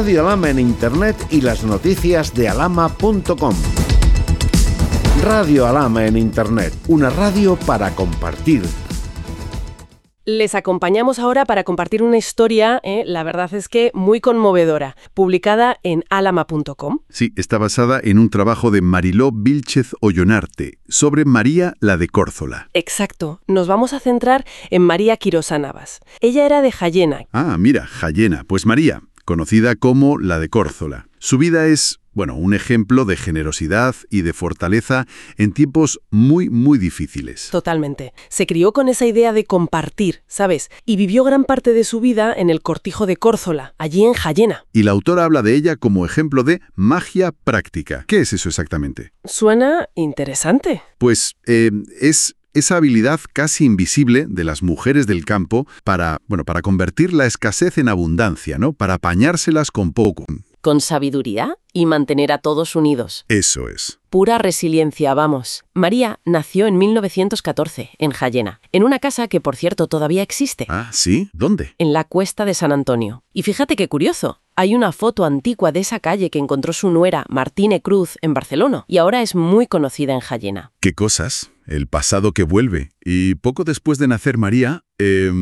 Radio Alama en Internet y las noticias de alama.com. Radio Alama en Internet, una radio para compartir. Les acompañamos ahora para compartir una historia, eh, la verdad es que muy conmovedora, publicada en alama.com. Sí, está basada en un trabajo de Mariló Vilchez Ollonarte sobre María la de Córzola. Exacto, nos vamos a centrar en María Quirosa Navas. Ella era de Jayena. Ah, mira, Jayena, pues María, conocida como la de Córzola. Su vida es bueno, un ejemplo de generosidad y de fortaleza en tiempos muy, muy difíciles. Totalmente. Se crió con esa idea de compartir, ¿sabes? Y vivió gran parte de su vida en el cortijo de Córzola, allí en Jayena. Y la autora habla de ella como ejemplo de magia práctica. ¿Qué es eso exactamente? Suena interesante. Pues eh, es esa habilidad casi invisible de las mujeres del campo para, bueno, para convertir la escasez en abundancia, ¿no? Para apañárselas con poco con sabiduría y mantener a todos unidos. Eso es. Pura resiliencia, vamos. María nació en 1914, en Jayena, en una casa que, por cierto, todavía existe. Ah, ¿sí? ¿Dónde? En la cuesta de San Antonio. Y fíjate qué curioso. Hay una foto antigua de esa calle que encontró su nuera, Martine Cruz, en Barcelona, y ahora es muy conocida en Jayena. ¿Qué cosas? El pasado que vuelve. Y poco después de nacer María, eh,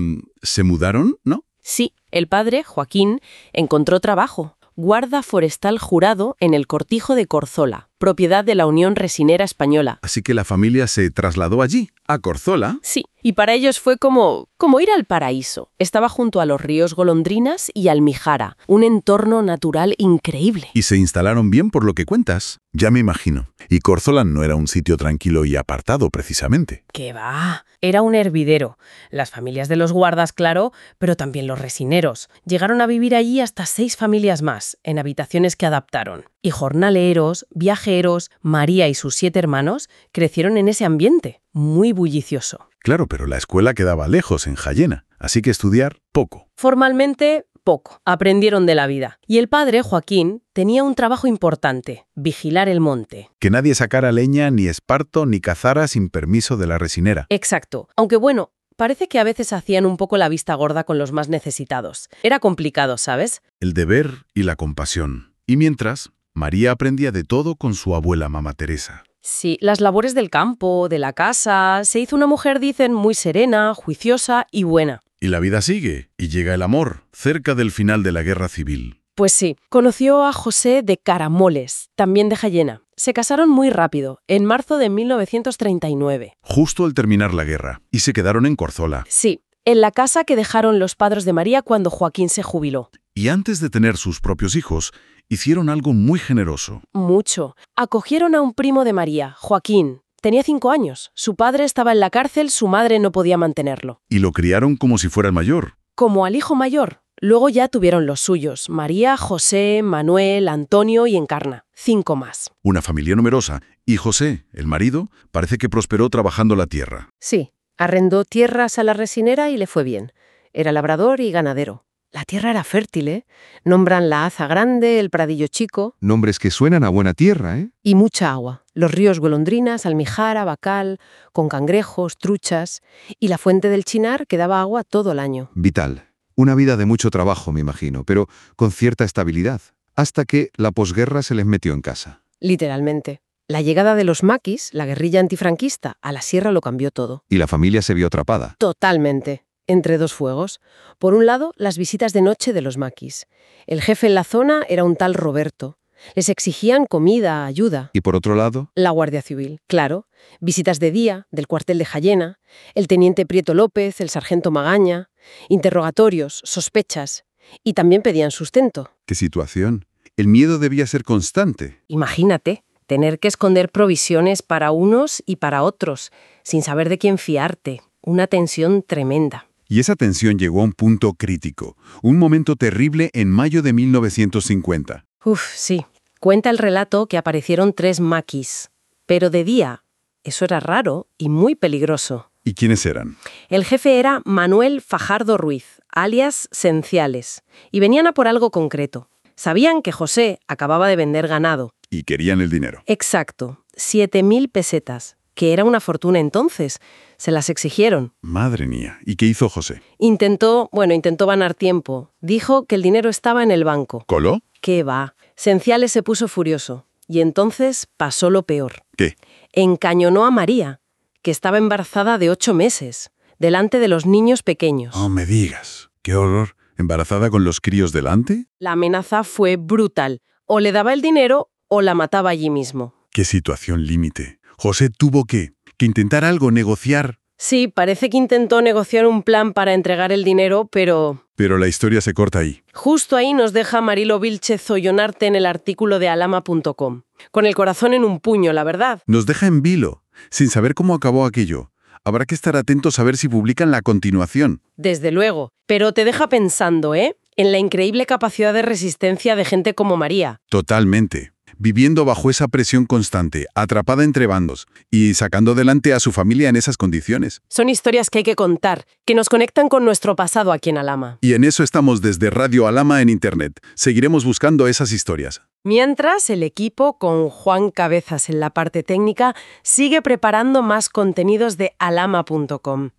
¿se mudaron, no? Sí, el padre, Joaquín, encontró trabajo guarda forestal jurado en el Cortijo de Corzola, propiedad de la Unión Resinera Española. Así que la familia se trasladó allí, a Corzola. Sí, y para ellos fue como, como ir al paraíso. Estaba junto a los ríos Golondrinas y Almijara, un entorno natural increíble. Y se instalaron bien por lo que cuentas, ya me imagino. Y Corzola no era un sitio tranquilo y apartado, precisamente. ¡Qué va! Era un hervidero. Las familias de los guardas, claro, pero también los resineros. Llegaron a vivir allí hasta seis familias más, en habitaciones que adaptaron. Y jornaleros, viajeros, María y sus siete hermanos crecieron en ese ambiente, muy bullicioso. Claro, pero la escuela quedaba lejos, en Jayena, así que estudiar poco. Formalmente, poco. Aprendieron de la vida. Y el padre, Joaquín, tenía un trabajo importante, vigilar el monte. Que nadie sacara leña, ni esparto, ni cazara sin permiso de la resinera. Exacto. Aunque bueno, parece que a veces hacían un poco la vista gorda con los más necesitados. Era complicado, ¿sabes? El deber y la compasión. Y mientras, María aprendía de todo con su abuela Mamá Teresa. Sí, las labores del campo, de la casa, se hizo una mujer, dicen, muy serena, juiciosa y buena. Y la vida sigue, y llega el amor, cerca del final de la guerra civil. Pues sí, conoció a José de Caramoles, también de Jayena. Se casaron muy rápido, en marzo de 1939. Justo al terminar la guerra, y se quedaron en Corzola. Sí, en la casa que dejaron los padres de María cuando Joaquín se jubiló. Y antes de tener sus propios hijos, hicieron algo muy generoso. Mucho. Acogieron a un primo de María, Joaquín. Tenía cinco años. Su padre estaba en la cárcel, su madre no podía mantenerlo. Y lo criaron como si fuera el mayor. Como al hijo mayor. Luego ya tuvieron los suyos, María, José, Manuel, Antonio y Encarna. Cinco más. Una familia numerosa. Y José, el marido, parece que prosperó trabajando la tierra. Sí, arrendó tierras a la resinera y le fue bien. Era labrador y ganadero. La tierra era fértil, ¿eh? Nombran la Aza Grande, el Pradillo Chico. Nombres que suenan a buena tierra, ¿eh? Y mucha agua. Los ríos Golondrinas, Almijara, Bacal, con cangrejos, truchas. Y la fuente del Chinar que daba agua todo el año. Vital. Una vida de mucho trabajo, me imagino, pero con cierta estabilidad. Hasta que la posguerra se les metió en casa. Literalmente. La llegada de los maquis, la guerrilla antifranquista, a la sierra lo cambió todo. Y la familia se vio atrapada. Totalmente entre dos fuegos. Por un lado, las visitas de noche de los maquis. El jefe en la zona era un tal Roberto. Les exigían comida, ayuda. ¿Y por otro lado? La Guardia Civil, claro. Visitas de día, del cuartel de Jayena, el teniente Prieto López, el sargento Magaña, interrogatorios, sospechas. Y también pedían sustento. ¿Qué situación? El miedo debía ser constante. Imagínate, tener que esconder provisiones para unos y para otros, sin saber de quién fiarte. Una tensión tremenda. Y esa tensión llegó a un punto crítico, un momento terrible en mayo de 1950. Uf, sí. Cuenta el relato que aparecieron tres maquis, pero de día. Eso era raro y muy peligroso. ¿Y quiénes eran? El jefe era Manuel Fajardo Ruiz, alias Senciales, y venían a por algo concreto. Sabían que José acababa de vender ganado. Y querían el dinero. Exacto, 7.000 pesetas, que era una fortuna entonces. Se las exigieron. Madre mía. ¿Y qué hizo José? Intentó, bueno, intentó ganar tiempo. Dijo que el dinero estaba en el banco. ¿Coló? ¿Qué va? Senciales se puso furioso. Y entonces pasó lo peor. ¿Qué? Encañonó a María, que estaba embarazada de ocho meses, delante de los niños pequeños. No me digas. Qué horror. ¿Embarazada con los críos delante? La amenaza fue brutal. O le daba el dinero o la mataba allí mismo. Qué situación límite. José tuvo que, que intentar algo, negociar. Sí, parece que intentó negociar un plan para entregar el dinero, pero... Pero la historia se corta ahí. Justo ahí nos deja Marilo Vilche Zoyonarte en el artículo de alama.com. Con el corazón en un puño, la verdad. Nos deja en vilo, sin saber cómo acabó aquello. Habrá que estar atentos a ver si publican la continuación. Desde luego. Pero te deja pensando, ¿eh? En la increíble capacidad de resistencia de gente como María. Totalmente. Viviendo bajo esa presión constante, atrapada entre bandos y sacando adelante a su familia en esas condiciones. Son historias que hay que contar, que nos conectan con nuestro pasado aquí en Alama. Y en eso estamos desde Radio Alama en Internet. Seguiremos buscando esas historias. Mientras, el equipo, con Juan Cabezas en la parte técnica, sigue preparando más contenidos de alama.com.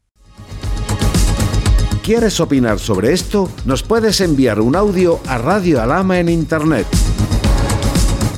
¿Quieres opinar sobre esto? Nos puedes enviar un audio a Radio Alama en Internet.